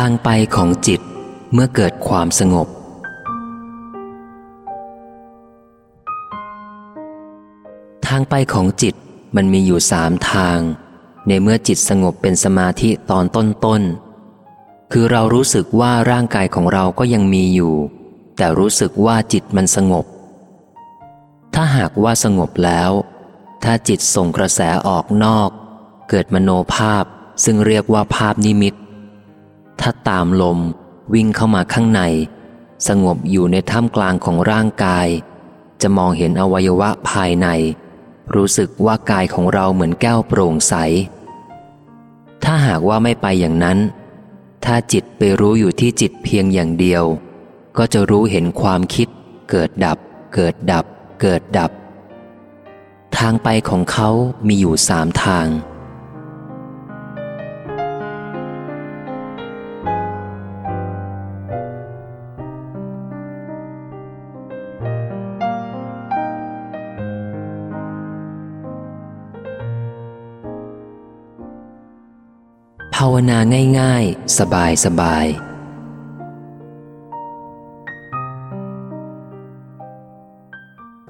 ทางไปของจิตเมื่อเกิดความสงบ ทางไปของจิตมันมีอยู่สามทาง ในเมื่อจิตสงบเป็นสมาธิตอนต้นๆ คือเรารู้สึกว่าร่างกายของเราก็ยังมีอยู่ แต่รู้สึกว่าจิตมันสงบ ถ้าหากว่าสงบแล้ว ถ้าจิตส่งกระแสออกนอก เกิดมโนภาพซึ่งเรียกว่าภาพนิมิต ถ้าตามลมวิ่งเข้ามาข้างใน สงบอยู่ในท่ามกลางของร่างกาย จะมองเห็นอวัยวะภายใน รู้สึกว่ากายของเราเหมือนแก้วโปร่งใส ถ้าหากว่าไม่ไปอย่างนั้น ถ้าจิตไปรู้อยู่ที่จิตเพียงอย่างเดียว ก็จะรู้เห็นความคิด เกิดดับ เกิดดับ เกิดดับ ทางไปของเขามีอยู่สามทางาวนาง่าย ๆ สบายสบาย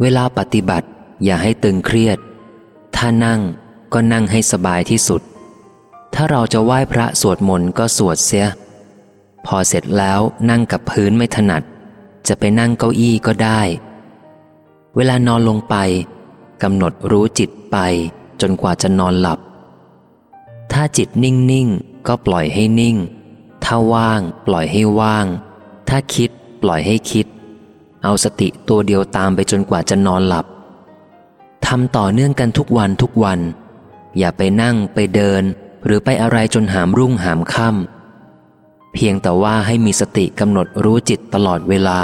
เวลาปฏิบัติอย่าให้ตึงเครียด ถ้านั่งก็นั่งให้สบายที่สุด ถ้าเราจะไหว้พระสวดมนต์ก็สวดเสีย พอเสร็จแล้วนั่งกับพื้นไม่ถนัด จะไปนั่งเก้าอี้ก็ได้ เวลานอนลงไปกำหนดรู้จิตไปจนกว่าจะนอนหลับ ถ้าจิตนิ่งๆก็ปล่อยให้นิ่ง ถ้าว่าง ปล่อยให้ว่าง ถ้าคิด ปล่อยให้คิด เอาสติตัวเดียวตามไปจนกว่าจะนอนหลับทำต่อเนื่องกันทุกวันทุกวัน อย่าไปนั่งไปเดิน หรือไปอะไรจนหามรุ่งหามค่ำเพียงแต่ว่าให้มีสติกำหนดรู้จิตตลอดเวลา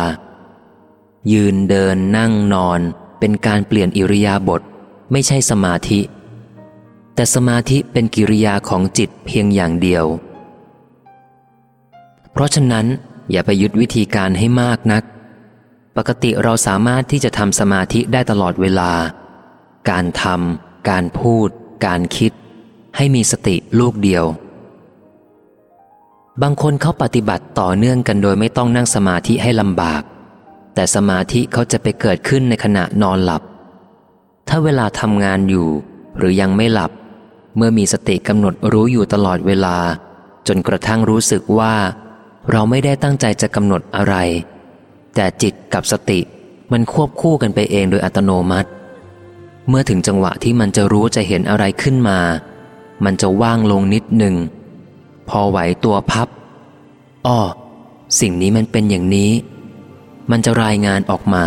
ยืนเดินนั่งนอน เป็นการเปลี่ยนอิริยาบถไม่ใช่สมาธิ แต่สมาธิเป็นกิริยาของจิตเพียงอย่างเดียว เพราะฉะนั้นอย่าไปยึดวิธีการให้มากนัก ปกติเราสามารถที่จะทำสมาธิได้ตลอดเวลา การทำการพูด การคิด ให้มีสติลูกเดียว บางคนเขาปฏิบัติต่อเนื่องกันโดยไม่ต้องนั่งสมาธิให้ลำบาก แต่สมาธิเขาจะไปเกิดขึ้นในขณะนอนหลับ ถ้าเวลาทำงานอยู่หรือยังไม่หลับ เมื่อมีสติกำหนดรู้อยู่ตลอดเวลา จนกระทั่งรู้สึกว่า เราไม่ได้ตั้งใจจะกำหนดอะไร แต่จิตกับสติมันควบคู่กันไปเองโดยอัตโนมัติ เมื่อถึงจังหวะที่มันจะรู้จะเห็นอะไรขึ้นมา มันจะว่างลงนิดหนึ่ง พอไหวตัวพับอ้อสิ่งนี้มันเป็นอย่างนี้ มันจะรายงานออกมา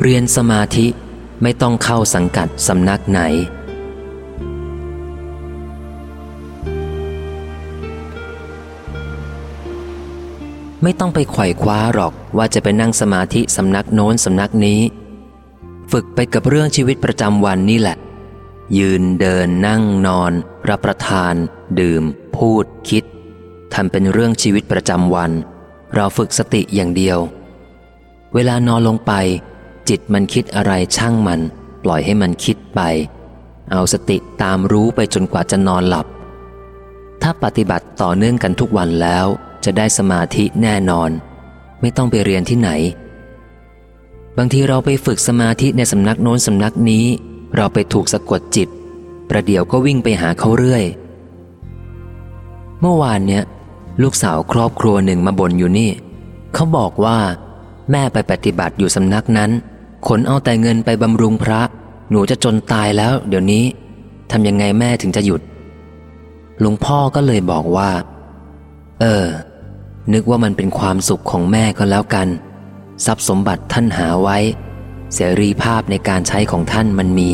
เรียนสมาธิไม่ต้องเข้าสังกัดสำนักไหน ไม่ต้องไปไขว่คว้าหรอกว่าจะไปนั่งสมาธิสำนักโน้นสำนักนี้ ฝึกไปกับเรื่องชีวิตประจำวันนี่แหละ ยืนเดินนั่งนอน รับประทาน ดื่ม พูด คิดทำเป็นเรื่องชีวิตประจำวัน เราฝึกสติอย่างเดียว เวลานอนลงไป จิตมันคิดอะไรช่างมัน ปล่อยให้มันคิดไป เอาสติตามรู้ไปจนกว่าจะนอนหลับ ถ้าปฏิบัติต่อเนื่องกันทุกวันแล้ว จะได้สมาธิแน่นอน ไม่ต้องไปเรียนที่ไหน บางทีเราไปฝึกสมาธิในสำนักโน้นสำนักนี้ เราไปถูกสะกดจิต ประเดี๋ยวก็วิ่งไปหาเขาเรื่อย เมื่อวานเนี้ยลูกสาวครอบครัวหนึ่งมาบ่นอยู่นี่ เขาบอกว่า แม่ไปปฏิบัติอยู่สำนักนั้น ขนเอาแต่เงินไปบำรุงพระ หนูจะจนตายแล้ว เดี๋ยวนี้ทำยังไงแม่ถึงจะหยุดหลวงพ่อก็เลยบอกว่า เออ นึกว่ามันเป็นความสุขของแม่ก็แล้วกัน ทรัพย์สมบัติท่านหาไว้ เสรีภาพในการใช้ของท่านมันมี